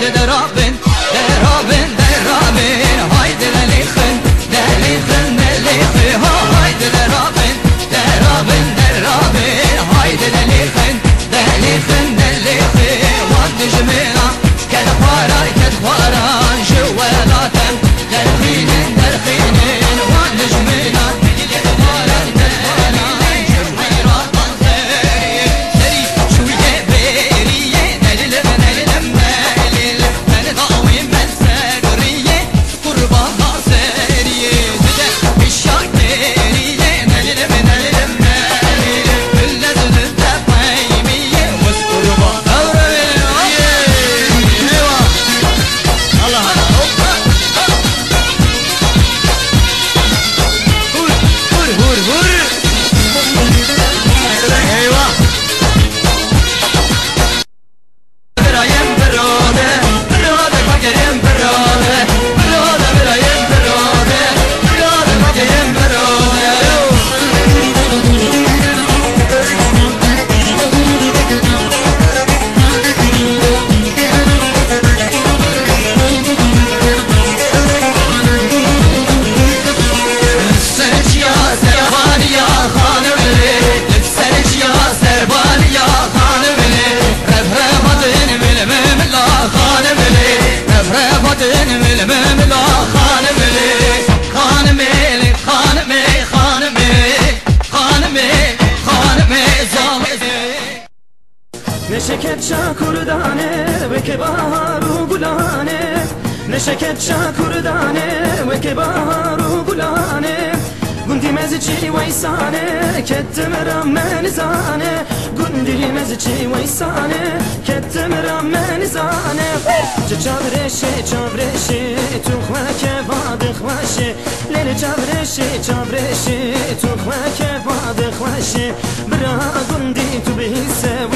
de dragon. Ne şeket şakurdane ve ke baharu gulane. Ne şeket şakurdane ve ke baharu gulane. Gundi mezci veysane kettim rammen zane Gundi mezci veysane kettim rammen zane Çavreşe çavreşe tuhva ke vadı khvaşe Lele çavreşe çavreşe tuhva ke vadı khvaşe Bra gundi tu bihi sewi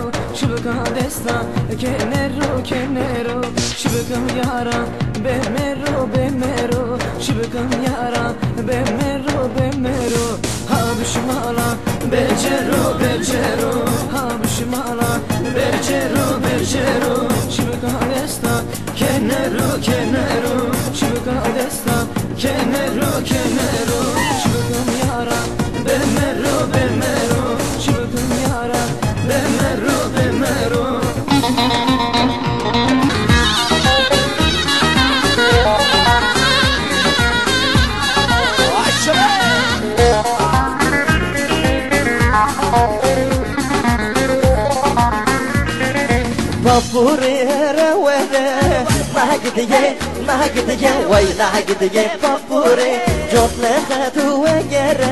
Şıbka destan kenero kenero. Şıbkam yara bemero bemero. Şıbkam yara bemero bemero. Habişmala becero becero. Habişmala becero becero. Şıbka destan kenero kenero. Şıbka destan kenero kenero. Şıbkam yara bemero bemero Papurere were Nagdiye nagdiye way nagdiye papure Jotle khatu wegere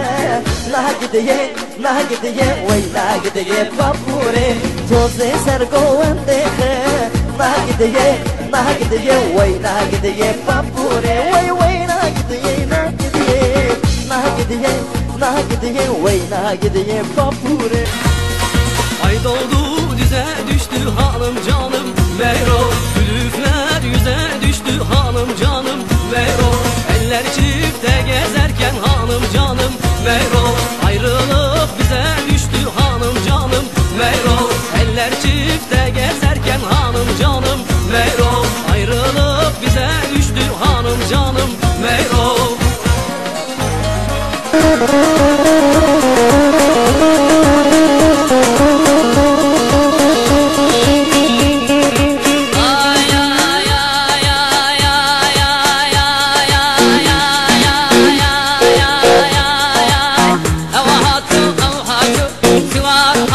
Nagdiye nagdiye way nagdiye papure Toze sergo endehe Nagdiye nagdiye way nagdiye papure Way way nagdiye nagdiye Nagdiye nagdiye way nagdiye papure Ay doldu dize düştü hanım canım Vero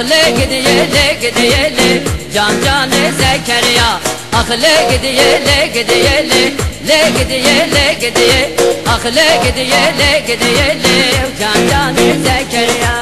Akle gidiyele gidiyele Can cane Zekeriya. Akle gidiyele gidiyele Le gidiyele gidiye Akle gidiyele gidiyele Can cane Zekeriya.